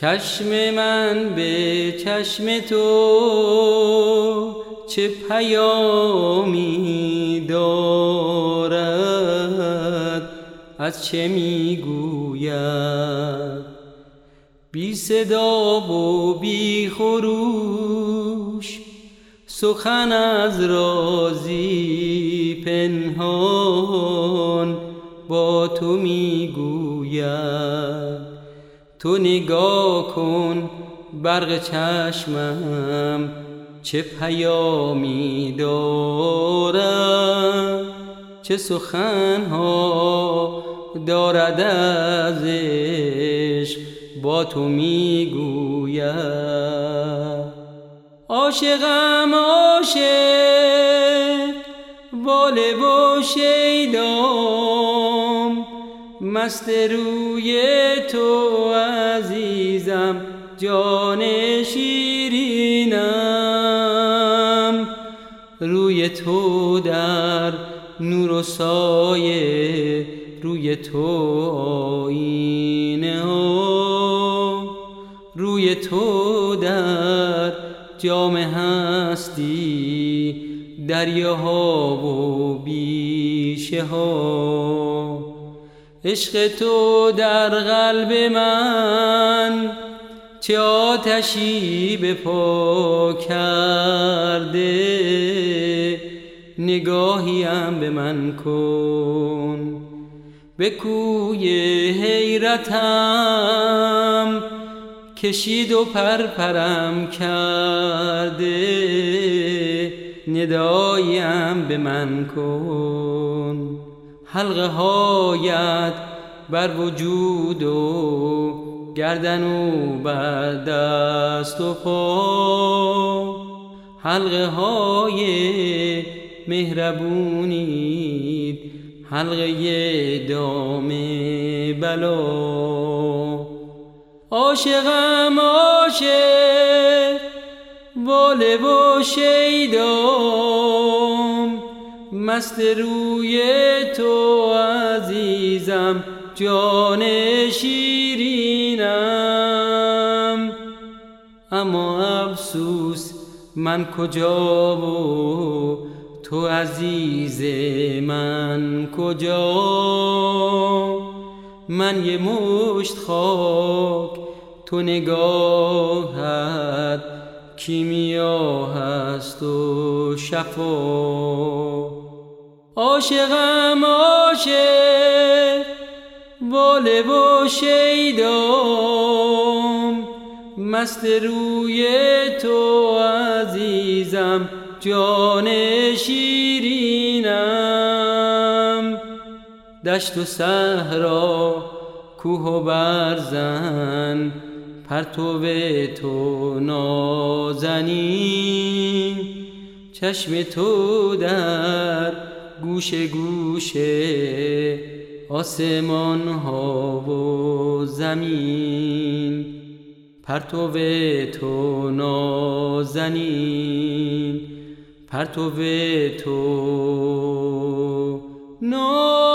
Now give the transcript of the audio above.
چشم من به چشم تو چه پیامی دارد؟ از چه می‌گوید؟ بی صدا و بی خروش سخن از رازی پنهان با تو می‌گوید. تو نگاه کن برق چشمم چه پیامی دارد چه سخنها دارد از عشق با تو می‌گوید عاشقم عاشق واله و شیدام مست روی تو عزیزم جان شیرینم. روی تو در نور و سایه روی تو آینه روی تو در جام هستی دریاها و بیشه ها. عشق تو در قلب من چه آتشی به پا کرده. نگاهیم به من کن به کوی حیرتم کشید و پرپرم کرده. ندایم به من کن. حلقه هایت بر وجود و گردن و بر دست و پا. حلقه های مهربونید حلقه دام بلا. عاشقم عاشق واله و شیدام مست روی تو عزیزم جان شیرینم. اما افسوس من کجا و تو عزیز من کجا؟ من یه مشت خاک تو نگاهت کیمیا هست و شفا؟ عاشقم عاشق واله و شیدام. مست روی تو عزیزم جان شیرینم. دشت و صحرا کوه و برزن پرتو تو نازنین. چشم تو در گوش گوش آسمان ها و زمین. پرتو تو نازنین پرتو تو نازنین.